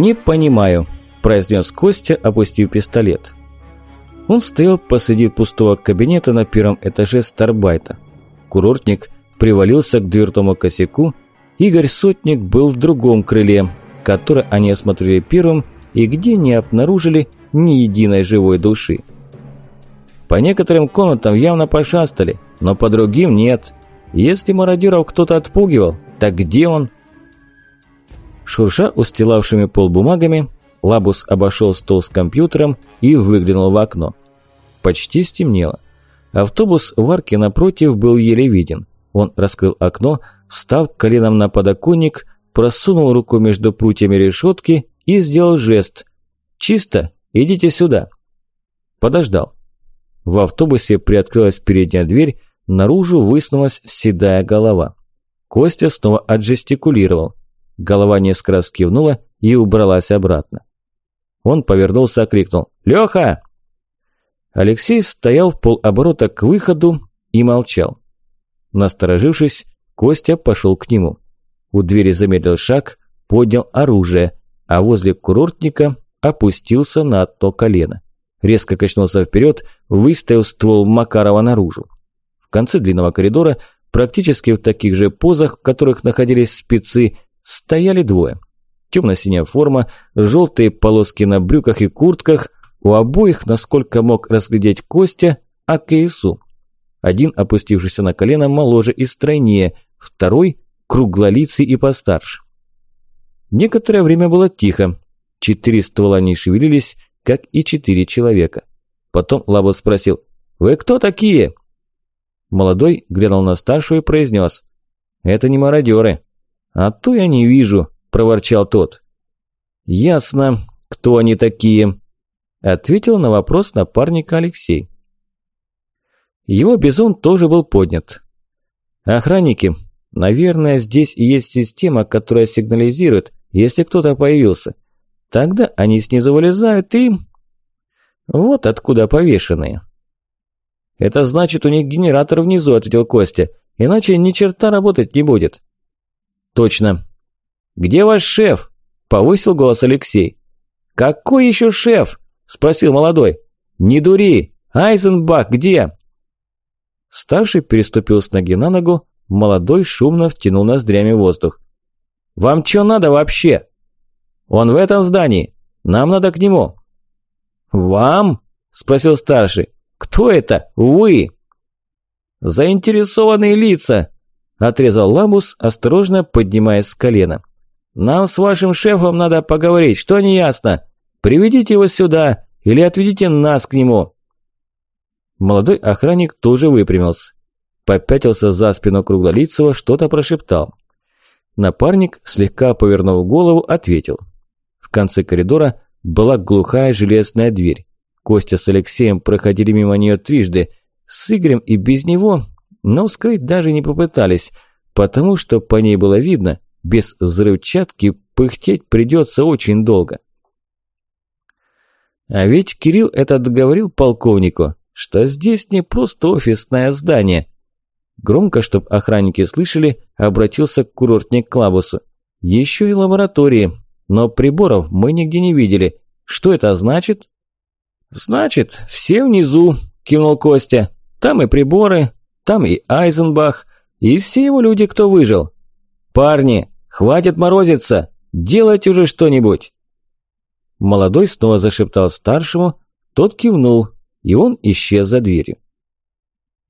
«Не понимаю», – произнес Костя, опустив пистолет. Он стоял посреди пустого кабинета на первом этаже Старбайта. Курортник привалился к дверному косяку, Игорь Сотник был в другом крыле, которое они осмотрели первым и где не обнаружили ни единой живой души. По некоторым комнатам явно пошастали, но по другим нет. Если мародеров кто-то отпугивал, так где он? Шурша устилавшими пол бумагами, Лабус обошел стол с компьютером и выглянул в окно. Почти стемнело. Автобус в арке напротив был еле виден. Он раскрыл окно, встав коленом на подоконник, просунул руку между прутьями решетки и сделал жест. «Чисто, идите сюда». Подождал. В автобусе приоткрылась передняя дверь, наружу высунулась седая голова. Костя снова отжестикулировал. Голова несколько раз кивнула и убралась обратно. Он повернулся и крикнул «Лёха!». Алексей стоял в полоборота к выходу и молчал. Насторожившись, Костя пошел к нему. У двери замедлил шаг, поднял оружие, а возле курортника опустился на одно колено. Резко качнулся вперед, выставил ствол Макарова наружу. В конце длинного коридора, практически в таких же позах, в которых находились спецы, стояли двое. Темно-синяя форма, желтые полоски на брюках и куртках, у обоих, насколько мог разглядеть Костя, АКСУ. Один, опустившийся на колено, моложе и стройнее, второй – круглолицый и постарше. Некоторое время было тихо. Четыре ствола не шевелились, как и четыре человека. Потом Лабо спросил «Вы кто такие?» Молодой глянул на старшего и произнес «Это не мародеры». «А то я не вижу», – проворчал тот. «Ясно, кто они такие», – ответил на вопрос напарника Алексей. Его бизон тоже был поднят. «Охранники, наверное, здесь и есть система, которая сигнализирует, если кто-то появился. Тогда они снизу вылезают и... Вот откуда повешенные». «Это значит, у них генератор внизу», – ответил Костя. «Иначе ни черта работать не будет». «Точно». «Где ваш шеф?» – повысил голос Алексей. «Какой еще шеф?» – спросил молодой. «Не дури! Айзенбах где?» Старший переступил с ноги на ногу, молодой шумно втянул ноздрями воздух. «Вам что надо вообще?» «Он в этом здании. Нам надо к нему». «Вам?» – спросил старший. «Кто это? Вы?» «Заинтересованные лица», – отрезал Ламус, осторожно поднимаясь с колена. «Нам с вашим шефом надо поговорить, что не ясно. Приведите его сюда или отведите нас к нему». Молодой охранник тоже выпрямился. Попятился за спину Круглолицего, что-то прошептал. Напарник, слегка повернув голову, ответил. В конце коридора была глухая железная дверь. Костя с Алексеем проходили мимо нее трижды. С Игорем и без него, но вскрыть даже не попытались, потому что по ней было видно, без взрывчатки пыхтеть придется очень долго. А ведь Кирилл этот говорил полковнику, что здесь не просто офисное здание. Громко, чтобы охранники слышали, обратился к курортник Клабусу. Еще и лаборатории, но приборов мы нигде не видели. Что это значит? Значит, все внизу, кивнул Костя. Там и приборы, там и Айзенбах, и все его люди, кто выжил. Парни, хватит морозиться, делайте уже что-нибудь. Молодой снова зашептал старшему, тот кивнул, и он исчез за дверью.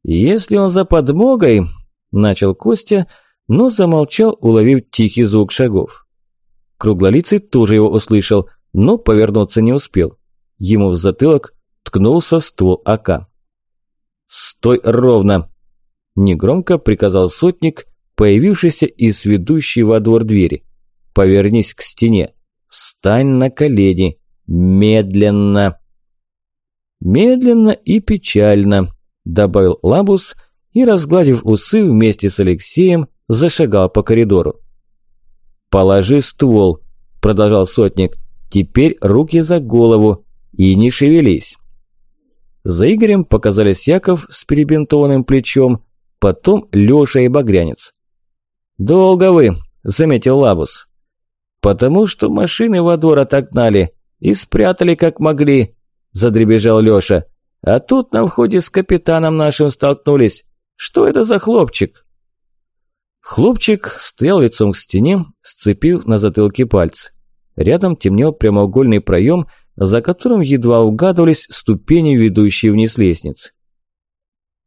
«Если он за подмогой...» – начал Костя, но замолчал, уловив тихий звук шагов. Круглолицый тоже его услышал, но повернуться не успел. Ему в затылок ткнулся ствол АК. «Стой ровно!» – негромко приказал сотник, появившийся из ведущей во двор двери. «Повернись к стене. Встань на колени. Медленно!» «Медленно и печально», – добавил Лабус и, разгладив усы вместе с Алексеем, зашагал по коридору. «Положи ствол», – продолжал сотник. «Теперь руки за голову и не шевелись». За Игорем показались Яков с перебинтованным плечом, потом Лёша и Багрянец. «Долго вы», – заметил Лабус. «Потому что машины во двор отогнали и спрятали как могли», – задребежал Лёша. «А тут на входе с капитаном нашим столкнулись. Что это за хлопчик?» Хлопчик стоял лицом к стене, сцепив на затылке пальцы. Рядом темнел прямоугольный проем, за которым едва угадывались ступени, ведущие вниз лестницы.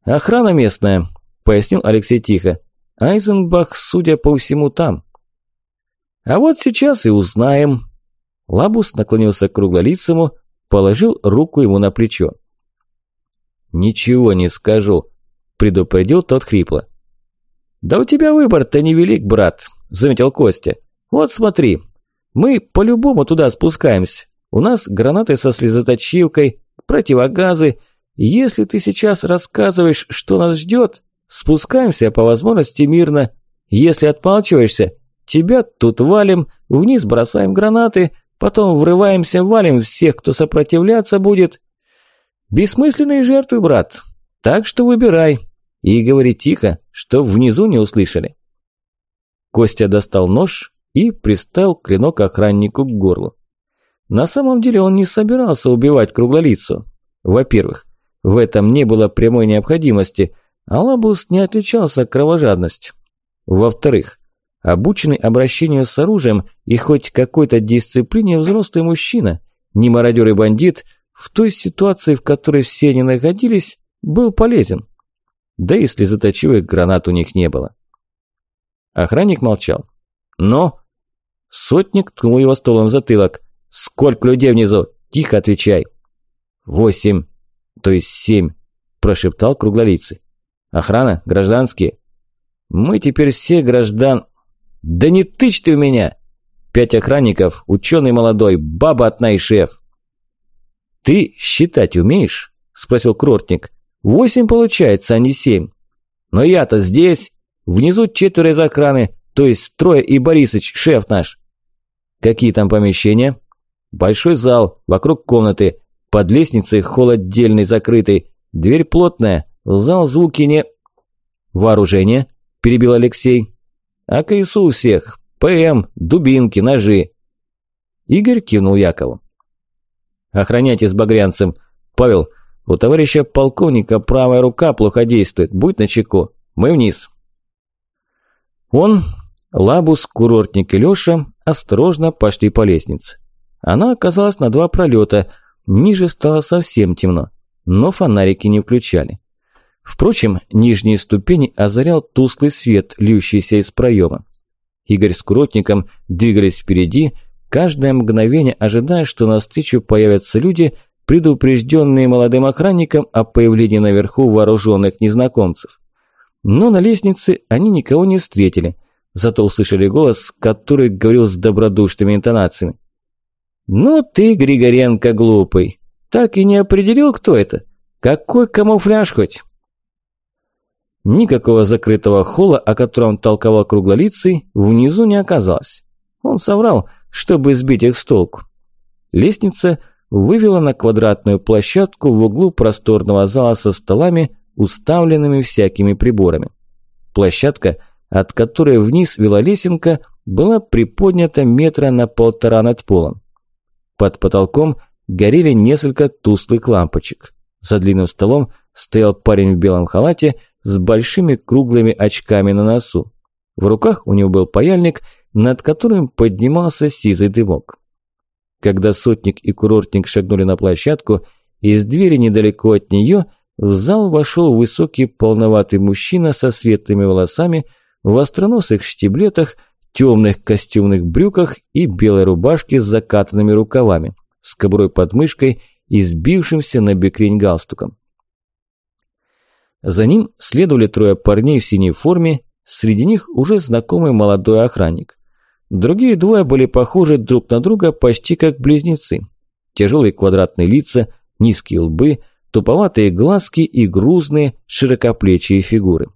«Охрана местная», – пояснил Алексей тихо. «Айзенбах, судя по всему, там». «А вот сейчас и узнаем». Лабус наклонился к круглолицему, положил руку ему на плечо. «Ничего не скажу», – предупредил тот хрипло. «Да у тебя выбор-то невелик, брат», – заметил Костя. «Вот смотри, мы по-любому туда спускаемся. У нас гранаты со слезоточивкой, противогазы. Если ты сейчас рассказываешь, что нас ждет, спускаемся по возможности мирно. Если отмалчиваешься, тебя тут валим, вниз бросаем гранаты, потом врываемся, валим всех, кто сопротивляться будет. Бессмысленные жертвы, брат. Так что выбирай. И говори тихо, что внизу не услышали. Костя достал нож и приставил клинок охраннику к горлу. На самом деле он не собирался убивать круглолицу. Во-первых, в этом не было прямой необходимости, а Лабус не отличался кровожадностью. Во-вторых, обученный обращению с оружием и хоть какой-то дисциплине взрослый мужчина, не мародер и бандит, в той ситуации, в которой все они находились, был полезен. Да и слезоточивых гранат у них не было. Охранник молчал. «Но...» Сотник ткнул его столом в затылок. «Сколько людей внизу? Тихо отвечай!» «Восемь, то есть семь», – прошептал круглолицый. «Охрана? Гражданские?» «Мы теперь все граждан...» «Да не тычь ты у меня!» «Пять охранников, ученый молодой, баба одна и шеф». «Ты считать умеешь?» – спросил Крортник. «Восемь получается, а не семь. Но я-то здесь. Внизу четверо из охраны, то есть трое и Борисыч, шеф наш. Какие там помещения? Большой зал, вокруг комнаты, под лестницей холл отдельный закрытый, дверь плотная, зал звуки не... Вооружение? Перебил Алексей. А КСУ у всех. ПМ, дубинки, ножи. Игорь кивнул Якову. Охраняйте с багрянцем. Павел, у товарища полковника правая рука плохо действует. Будь начеку. Мы вниз. Он, Лабус, курортник и Лёша осторожно пошли по лестнице. Она оказалась на два пролета, ниже стало совсем темно, но фонарики не включали. Впрочем, нижние ступени озарял тусклый свет, льющийся из проема. Игорь с курортником двигались впереди, каждое мгновение ожидая, что навстречу появятся люди, предупрежденные молодым охранником о появлении наверху вооруженных незнакомцев. Но на лестнице они никого не встретили, зато услышали голос, который говорил с добродушными интонациями. «Ну ты, Григоренко, глупый, так и не определил, кто это? Какой камуфляж хоть?» Никакого закрытого холла, о котором толковал круглолицый, внизу не оказалось. Он соврал, чтобы сбить их с толку. Лестница вывела на квадратную площадку в углу просторного зала со столами, уставленными всякими приборами. Площадка, от которой вниз вела лесенка, была приподнята метра на полтора над полом. Под потолком горели несколько тусклых лампочек. За длинным столом стоял парень в белом халате с большими круглыми очками на носу. В руках у него был паяльник, над которым поднимался сизый дымок. Когда сотник и курортник шагнули на площадку, из двери недалеко от нее – в зал вошел высокий полноватый мужчина со светлыми волосами, в остроносых штиблетах, темных костюмных брюках и белой рубашке с закатанными рукавами, с кобурой под мышкой и сбившимся на бекрень галстуком. За ним следовали трое парней в синей форме, среди них уже знакомый молодой охранник. Другие двое были похожи друг на друга почти как близнецы. Тяжелые квадратные лица, низкие лбы – туповатые глазки и грузные широкоплечие фигуры.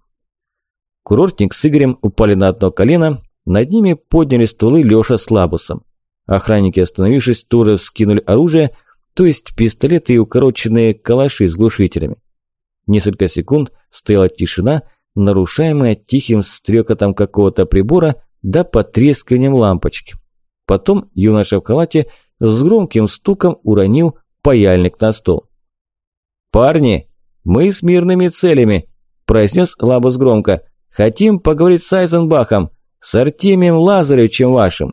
Курортник с Игорем упали на одно колено, над ними подняли стволы Лёша с Лабусом. Охранники, остановившись, тоже вскинули оружие, то есть пистолеты и укороченные калаши с глушителями. Несколько секунд стояла тишина, нарушаемая тихим стрекотом какого-то прибора да потрескиванием лампочки. Потом юноша в халате с громким стуком уронил паяльник на стол. «Парни, мы с мирными целями», – произнес Лабус громко. «Хотим поговорить с Айзенбахом, с Артемием Лазаревичем вашим».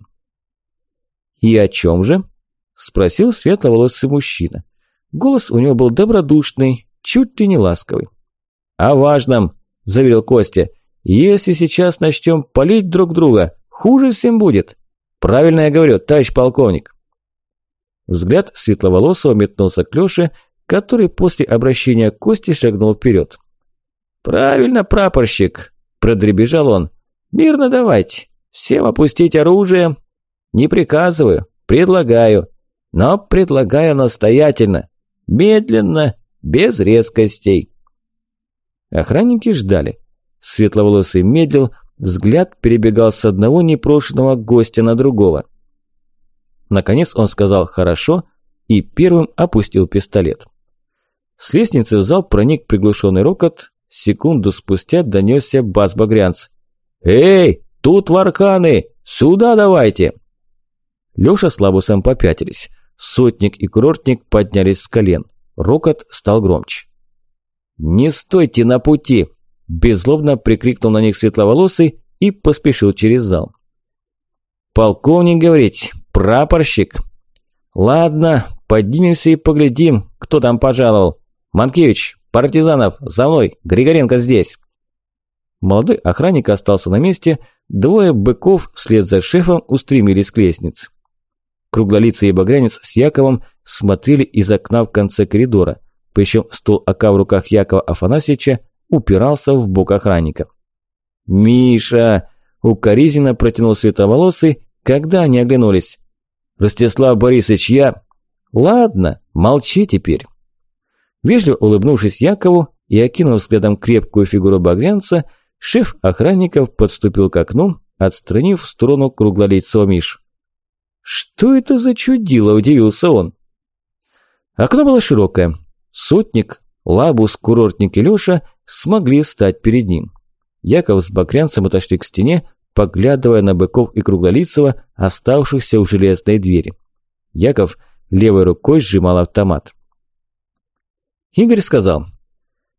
«И о чем же?» – спросил светловолосый мужчина. Голос у него был добродушный, чуть ли не ласковый. «О важном», – заверил Костя. «Если сейчас начнем палить друг друга, хуже всем будет. Правильно я говорю, товарищ полковник». Взгляд светловолосого метнулся к Лёше, который после обращения Кости шагнул вперед. «Правильно, прапорщик!» – продребежал он. «Мирно давайте. Всем опустить оружие. Не приказываю, предлагаю. Но предлагаю настоятельно. Медленно, без резкостей». Охранники ждали. Светловолосый медлил, взгляд перебегал с одного непрошенного гостя на другого. Наконец он сказал «хорошо» и первым опустил пистолет. С лестницы в зал проник приглушенный рокот, секунду спустя донесся бас Багрянц. «Эй, тут варканы! Сюда давайте!» Лёша с Лабусом попятились. Сотник и курортник поднялись с колен. Рокот стал громче. «Не стойте на пути!» Беззлобно прикрикнул на них светловолосый и поспешил через зал. «Полковник, говорить, прапорщик!» «Ладно, поднимемся и поглядим, кто там пожаловал. Манкевич, партизанов, за мной, Григоренко здесь!» Молодой охранник остался на месте, двое быков вслед за шефом устремились к лестнице. Круглолицый и багрянец с Яковом смотрели из окна в конце коридора, причем стол АК в руках Якова Афанасьевича упирался в бок охранника. «Миша!» – укоризненно протянул световолосый, когда они оглянулись. «Ростислав Борисович, я...» «Ладно, молчи теперь». Вежливо улыбнувшись Якову и окинув взглядом крепкую фигуру багрянца, шеф охранников подступил к окну, отстранив в сторону круглолицего Мишу. «Что это за чудило?» – удивился он. Окно было широкое. Сотник, Лабус, курортник и Лёша смогли встать перед ним. Яков с Бакрянцем отошли к стене, поглядывая на быков и круглолицего, оставшихся у железной двери. Яков левой рукой сжимал автомат. Игорь сказал,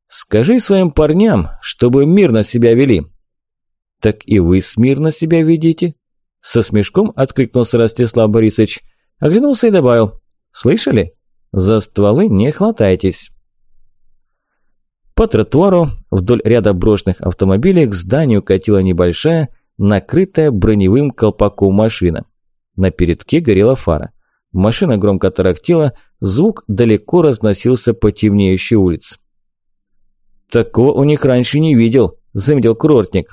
«Скажи своим парням, чтобы мирно себя вели». «Так и вы смирно себя ведите?» Со смешком откликнулся Ростислав Борисович, оглянулся и добавил, «Слышали? За стволы не хватайтесь». По тротуару вдоль ряда брошенных автомобилей к зданию катила небольшая, накрытая броневым колпаком машина. На передке горела фара. Машина громко тарахтела, звук далеко разносился по темнеющей улице. «Такого у них раньше не видел», – заметил курортник.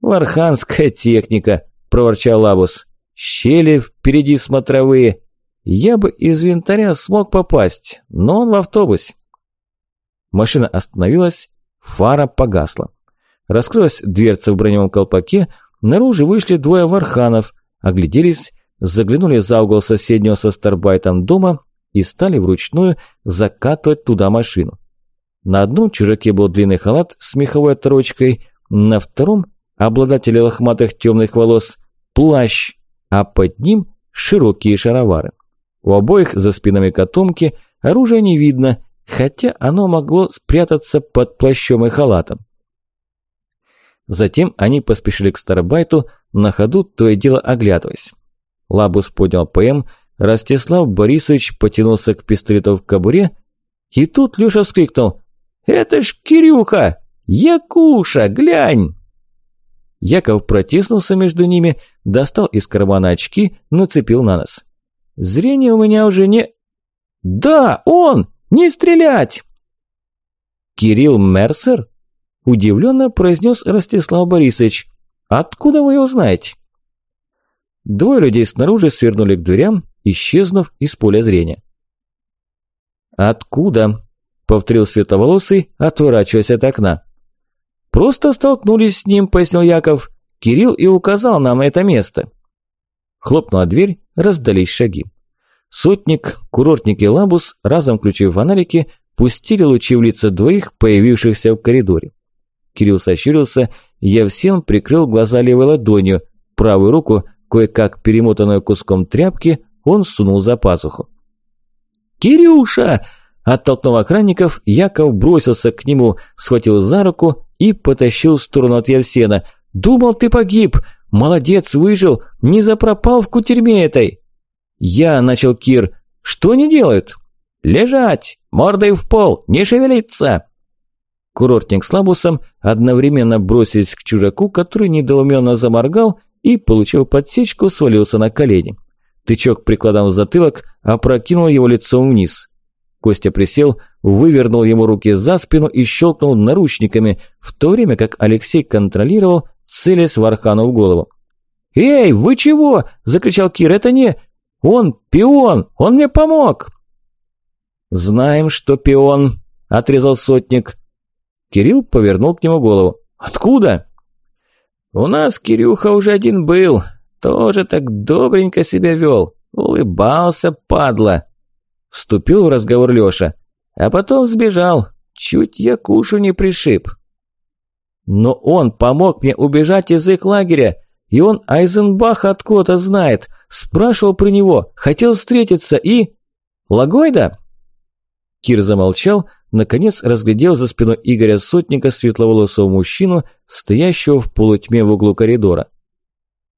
«Варханская техника», – проворчал Лабус. «Щели впереди смотровые. Я бы из винтаря смог попасть, но он в автобусе». Машина остановилась, фара погасла. Раскрылась дверца в броневом колпаке, наружу вышли двое варханов, огляделись, заглянули за угол соседнего со Старбайтом дома и стали вручную закатывать туда машину. На одном чужаке был длинный халат с меховой оторочкой, на втором – обладатель лохматых темных волос – плащ, а под ним – широкие шаровары. У обоих за спинами котомки оружия не видно – хотя оно могло спрятаться под плащом и халатом. Затем они поспешили к Старбайту, на ходу то и дело оглядываясь. Лабус поднял ПМ, Ростислав Борисович потянулся к пистолету в кобуре, и тут Лёша вскрикнул «Это ж Кирюха! Якуша, глянь!» Яков протиснулся между ними, достал из кармана очки, нацепил на нос. «Зрение у меня уже не...» «Да, он! «Не стрелять!» «Кирилл Мерсер?» – удивленно произнес Ростислав Борисович. «Откуда вы его знаете?» Двое людей снаружи свернули к дверям, исчезнув из поля зрения. «Откуда?» – повторил Световолосый, отворачиваясь от окна. «Просто столкнулись с ним», – пояснил Яков. «Кирилл и указал нам это место». Хлопнула дверь, раздались шаги. Сотник, курортник и Лабус, разом включив фонарики, пустили лучи в лица двоих, появившихся в коридоре. Кирилл сощурился, Евсен прикрыл глаза левой ладонью, правую руку кое-как перемотанную куском тряпки, он сунул за пазуху. «Кирюша!» Оттолкнув охранников, Яков бросился к нему, схватил за руку и потащил в сторону от Евсена. «Думал, ты погиб! Молодец, выжил! Не запропал в кутерьме этой!» «Я», – начал Кир. «Что они делают?» «Лежать! Мордой в пол! Не шевелиться!» Курортник с Лабусом одновременно бросились к чужаку, который недоуменно заморгал и, получив подсечку, свалился на колени. Тычок прикладом в затылок опрокинул его лицом вниз. Костя присел, вывернул ему руки за спину и щелкнул наручниками, в то время как Алексей контролировал, целясь Вархану в голову. «Эй, вы чего?» – закричал Кир. «Это не... Он пион! Он мне помог!» «Знаем, что пион», – отрезал сотник. Кирилл повернул к нему голову. «Откуда?» «У нас Кирюха уже один был. Тоже так добренько себя вел. Улыбался, падла». Вступил в разговор Лёша. А потом сбежал. Чуть я кушу не пришиб. Но он помог мне убежать из их лагеря. И он Айзенбаха откуда-то знает. Спрашивал про него. Хотел встретиться и... Лагойда? Кир замолчал, наконец разглядел за спиной Игоря Сотника светловолосого мужчину, стоящего в полутьме в углу коридора.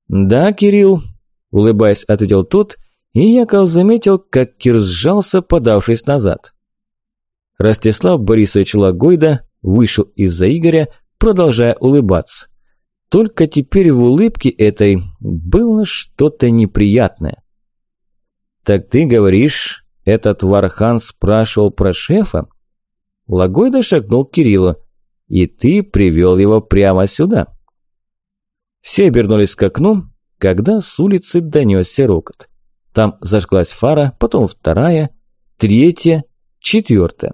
«Да, Кирилл», – улыбаясь, ответил тот, и Яков заметил, как Кир сжался, подавшись назад. Ростислав Борисович Лагойда вышел из-за Игоря, продолжая улыбаться. Только теперь в улыбке этой было что-то неприятное. «Так ты говоришь, этот Вархан спрашивал про шефа?» Лагойда шагнул к Кириллу. «И ты привел его прямо сюда». Все обернулись к окну, когда с улицы донесся рокот. Там зажглась фара, потом вторая, третья, четвертая.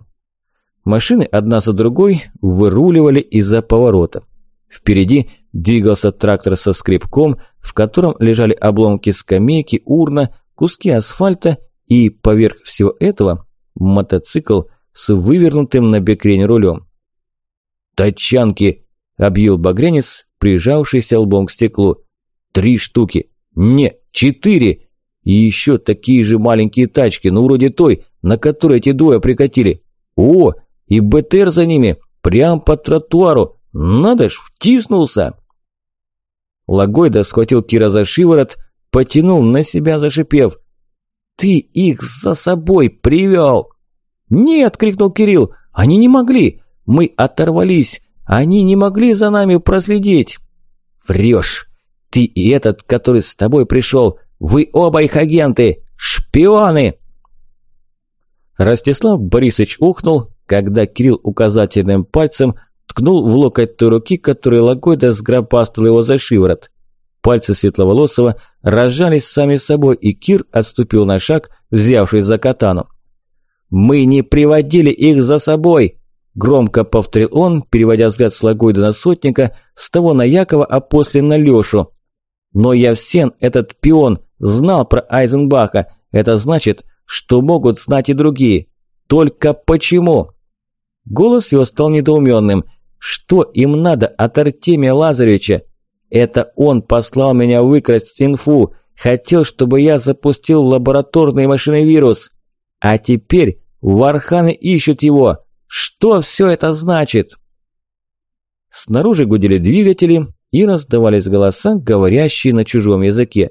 Машины одна за другой выруливали из-за поворота. Впереди двигался трактор со скребком, в котором лежали обломки скамейки, урна, куски асфальта и, поверх всего этого, мотоцикл с вывернутым на бекрень рулем. «Тачанки!» – объявил багрянец, прижавшийся лбом к стеклу. «Три штуки! Не, четыре! И еще такие же маленькие тачки, ну вроде той, на которой эти двое прикатили. О, и БТР за ними, прям по тротуару. Надо ж, втиснулся. Лагойда схватил Кира за шиворот, потянул на себя, зашипев. «Ты их за собой привел!» «Нет!» – крикнул Кирилл. «Они не могли! Мы оторвались! Они не могли за нами проследить!» «Врешь! Ты и этот, который с тобой пришел, вы оба их агенты! Шпионы!» Ростислав Борисович ухнул, когда Кирилл указательным пальцем ткнул в локоть той руки, которой Лагойда сгробастал его за шиворот. Пальцы Светловолосого разжались сами собой, и Кир отступил на шаг, взявшись за катану. «Мы не приводили их за собой!» Громко повторил он, переводя взгляд с Лагойда на сотника, с того на Якова, а после на Лешу. «Но я этот пион, знал про Айзенбаха. Это значит, что могут знать и другие. Только почему? Голос его стал недоуменным. Что им надо от Артемия Лазаревича? Это он послал меня выкрасть инфу. Хотел, чтобы я запустил в лабораторные машины вирус. А теперь варханы ищут его. Что все это значит? Снаружи гудели двигатели и раздавались голоса, говорящие на чужом языке.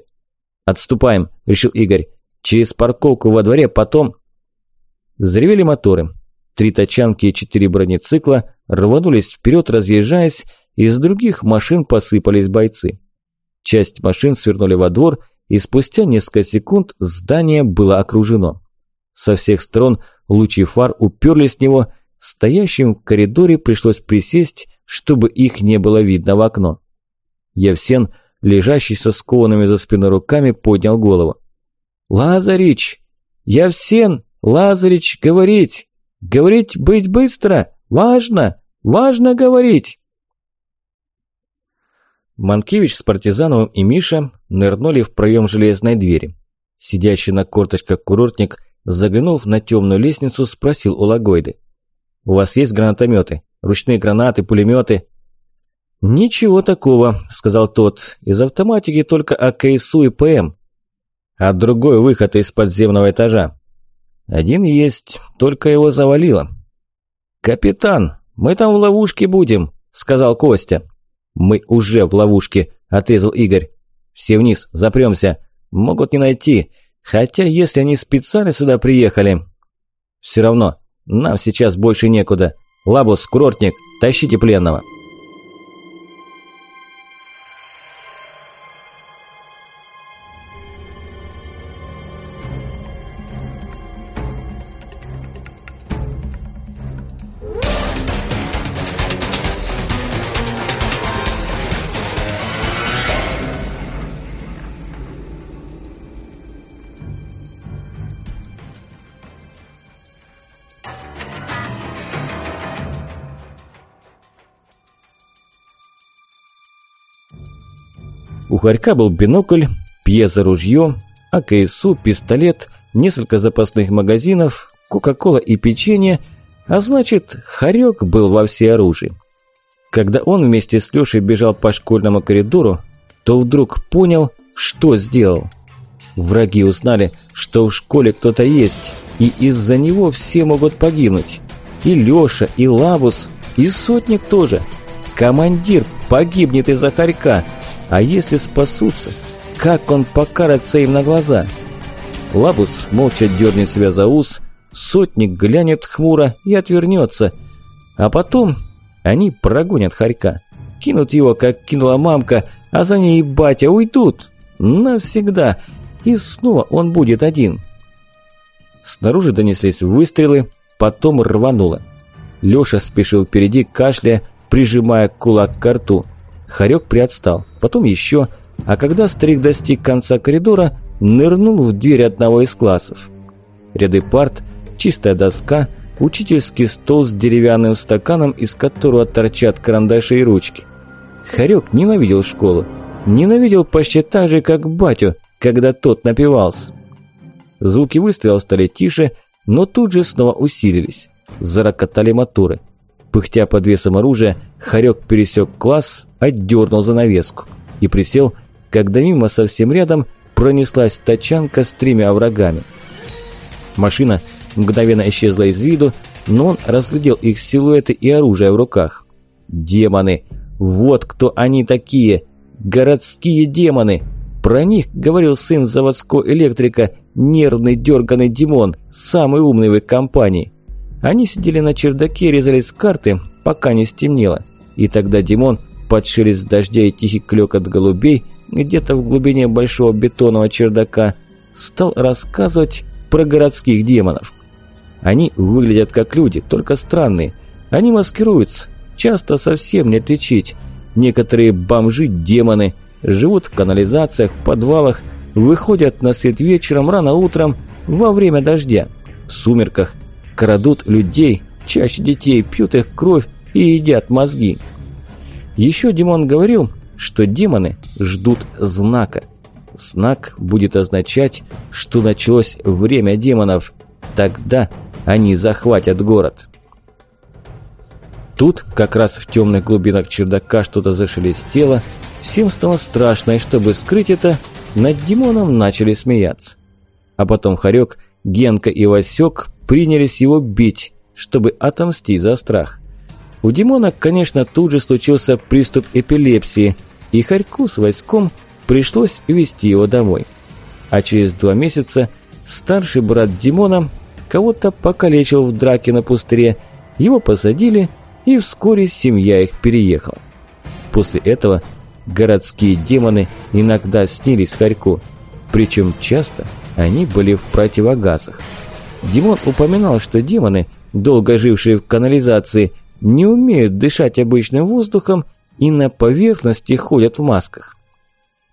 «Отступаем», – решил Игорь. «Через парковку во дворе, потом...» Заревели моторы. Три тачанки и четыре бронецикла рванулись вперед, разъезжаясь, из других машин посыпались бойцы. Часть машин свернули во двор, и спустя несколько секунд здание было окружено. Со всех сторон лучи фар уперлись в него, стоящим в коридоре пришлось присесть, чтобы их не было видно в окно. Евсен – лежащий со скованными за спиной руками, поднял голову. «Лазарич! Я всен! Лазарич, говорить! Говорить быть быстро! Важно! Важно говорить!» Манкевич с Партизановым и Миша нырнули в проем железной двери. Сидящий на корточках курортник, заглянув на темную лестницу, спросил у Лагойды. «У вас есть гранатометы? Ручные гранаты, пулеметы?» «Ничего такого», – сказал тот. «Из автоматики только АКСУ и ПМ. А другой выход из подземного этажа. Один есть, только его завалило». «Капитан, мы там в ловушке будем», – сказал Костя. «Мы уже в ловушке», – отрезал Игорь. «Все вниз, запремся. Могут не найти. Хотя, если они специально сюда приехали...» «Все равно, нам сейчас больше некуда. Лабус, курортник, тащите пленного». У Харька был бинокль, пьезо-ружье, АКСУ, пистолет, несколько запасных магазинов, кока-кола и печенье, а значит, Харек был во всеоружии. Когда он вместе с Лешей бежал по школьному коридору, то вдруг понял, что сделал. Враги узнали, что в школе кто-то есть, и из-за него все могут погибнуть. И Леша, и Лабус, и Сотник тоже. Командир погибнет из-за Харька – а если спасутся, как он покарается им на глаза? Лабус молча дернет себя за ус, сотник глянет хмуро и отвернется. А потом они прогонят хорька, кинут его, как кинула мамка, а за ней и батя уйдут. Навсегда. И снова он будет один. Снаружи донеслись выстрелы, потом рвануло. Лёша спешил впереди, кашляя, прижимая кулак к рту. Харек приотстал, потом еще, а когда старик достиг конца коридора, нырнул в дверь одного из классов. Ряды парт, чистая доска, учительский стол с деревянным стаканом, из которого торчат карандаши и ручки. Харек ненавидел школу, ненавидел почти так же, как батю, когда тот напивался. Звуки выстрелов стали тише, но тут же снова усилились. Зарокотали моторы. Пыхтя под весом оружия, Харек пересек класс, отдернул занавеску и присел, когда мимо совсем рядом пронеслась тачанка с тремя врагами. Машина мгновенно исчезла из виду, но он разглядел их силуэты и оружие в руках. Демоны! Вот кто они такие! Городские демоны! Про них говорил сын заводского электрика, нервный дерганый Димон, самый умный в их компании. Они сидели на чердаке, резали с карты, пока не стемнело. И тогда Димон, под шелест дождя и тихий клёкот голубей, где-то в глубине большого бетонного чердака, стал рассказывать про городских демонов. Они выглядят как люди, только странные. Они маскируются, часто совсем не отличить. Некоторые бомжи-демоны живут в канализациях, в подвалах, выходят на свет вечером, рано утром, во время дождя, в сумерках – крадут людей, чаще детей, пьют их кровь и едят мозги. Еще Димон говорил, что демоны ждут знака. Знак будет означать, что началось время демонов. Тогда они захватят город. Тут, как раз в темных глубинах чердака что-то зашелестело, всем стало страшно, и чтобы скрыть это, над Димоном начали смеяться. А потом Харек, Генка и Васек принялись его бить, чтобы отомстить за страх. У Димона, конечно, тут же случился приступ эпилепсии, и Харьку с Васьком пришлось везти его домой. А через два месяца старший брат Димона кого-то покалечил в драке на пустыре, его посадили, и вскоре семья их переехала. После этого городские демоны иногда снились Харьку, причем часто они были в противогазах. Димон упоминал, что демоны, долго жившие в канализации, не умеют дышать обычным воздухом и на поверхности ходят в масках.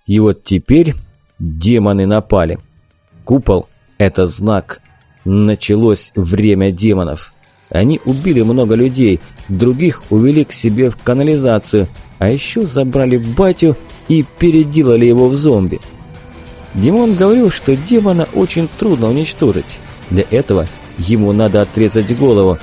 И вот теперь демоны напали. Купол – это знак. Началось время демонов. Они убили много людей, других увели к себе в канализацию, а еще забрали батю и переделали его в зомби. Димон говорил, что демона очень трудно уничтожить. Для этого ему надо отрезать голову.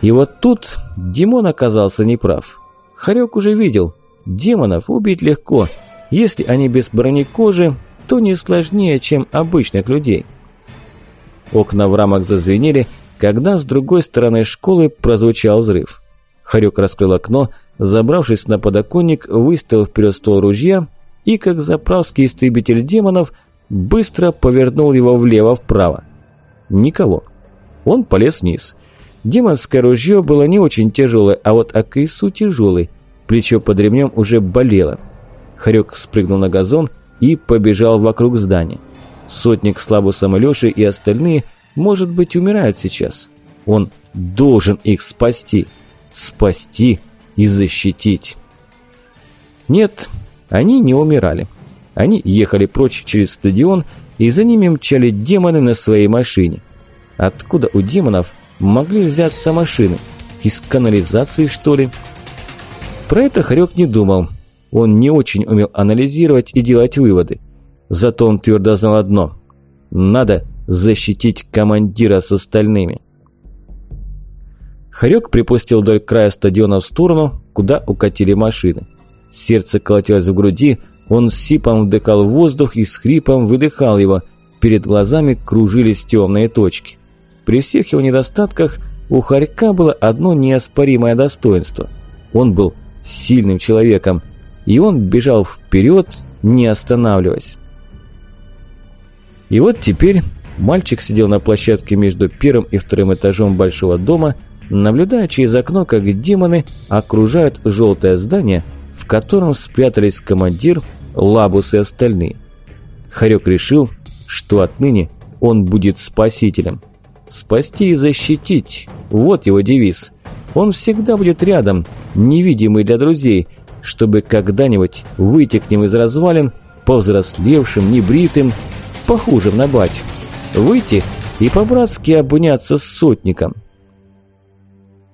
И вот тут Димон оказался неправ. Харек уже видел, Демонов убить легко. Если они без бронекожи, то не сложнее, чем обычных людей. Окна в рамах зазвенели, когда с другой стороны школы прозвучал взрыв. Харек раскрыл окно, забравшись на подоконник, выставил вперед ствол ружья и, как заправский истребитель демонов, быстро повернул его влево-вправо. Никого. Он полез вниз. Демонское ружье было не очень тяжелое, а вот Акису тяжелый. Плечо под ремнем уже болело. Харек спрыгнул на газон и побежал вокруг здания. Сотник с Лабусом и Лешей и остальные, может быть, умирают сейчас. Он должен их спасти. Спасти и защитить. Нет, они не умирали. Они ехали прочь через стадион, и за ними мчали демоны на своей машине. Откуда у демонов могли взяться машины? Из канализации, что ли? Про это Харек не думал. Он не очень умел анализировать и делать выводы. Зато он твердо знал одно. Надо защитить командира с остальными. Харек припустил вдоль края стадиона в сторону, куда укатили машины. Сердце колотилось в груди, он с сипом вдыхал воздух и с хрипом выдыхал его. Перед глазами кружились темные точки. При всех его недостатках у Харька было одно неоспоримое достоинство. Он был сильным человеком, и он бежал вперед, не останавливаясь. И вот теперь мальчик сидел на площадке между первым и вторым этажом большого дома, наблюдая через окно, как демоны окружают желтое здание, в котором спрятались командир, Лабус и остальные. Харек решил, что отныне он будет спасителем. Спасти и защитить – вот его девиз. Он всегда будет рядом, невидимый для друзей – чтобы когда-нибудь выйти к ним из развалин, повзрослевшим, небритым, похожим на батю. Выйти и по-братски обняться с сотником.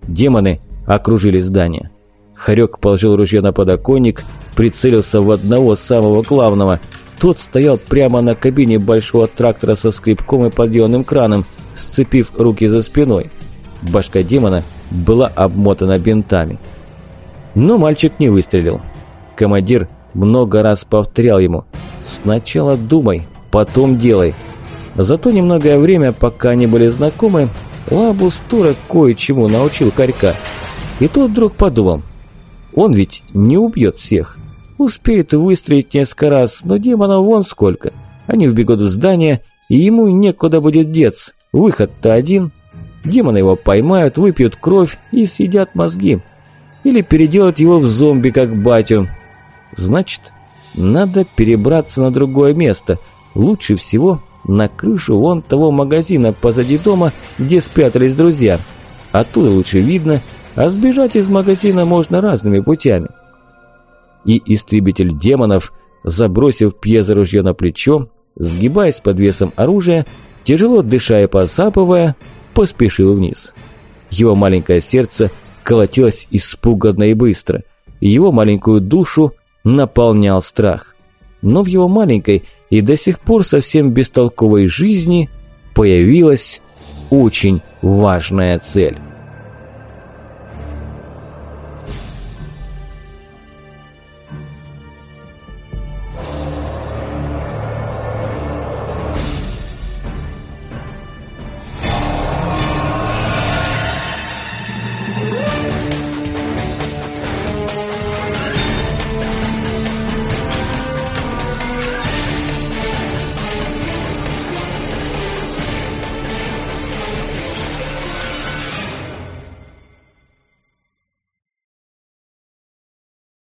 Демоны окружили здание. Харек положил ружье на подоконник, прицелился в одного самого главного. Тот стоял прямо на кабине большого трактора со скребком и подъемным краном, сцепив руки за спиной. Башка демона была обмотана бинтами. Но мальчик не выстрелил. Командир много раз повторял ему «Сначала думай, потом делай». Зато немногое время, пока они были знакомы, Лабус Тура кое-чему научил Корька. И тот вдруг подумал, он ведь не убьет всех. Успеет выстрелить несколько раз, но демонов вон сколько. Они вбегут в здание, и ему некуда будет деться. Выход-то один. Демоны его поймают, выпьют кровь и съедят мозги или переделать его в зомби, как батю. Значит, надо перебраться на другое место. Лучше всего на крышу вон того магазина позади дома, где спрятались друзья. Оттуда лучше видно, а сбежать из магазина можно разными путями. И истребитель демонов, забросив пьезоружье на плечо, сгибаясь под весом оружия, тяжело дыша и посапывая, поспешил вниз. Его маленькое сердце – колотилось испуганно и быстро. Его маленькую душу наполнял страх. Но в его маленькой и до сих пор совсем бестолковой жизни появилась очень важная цель.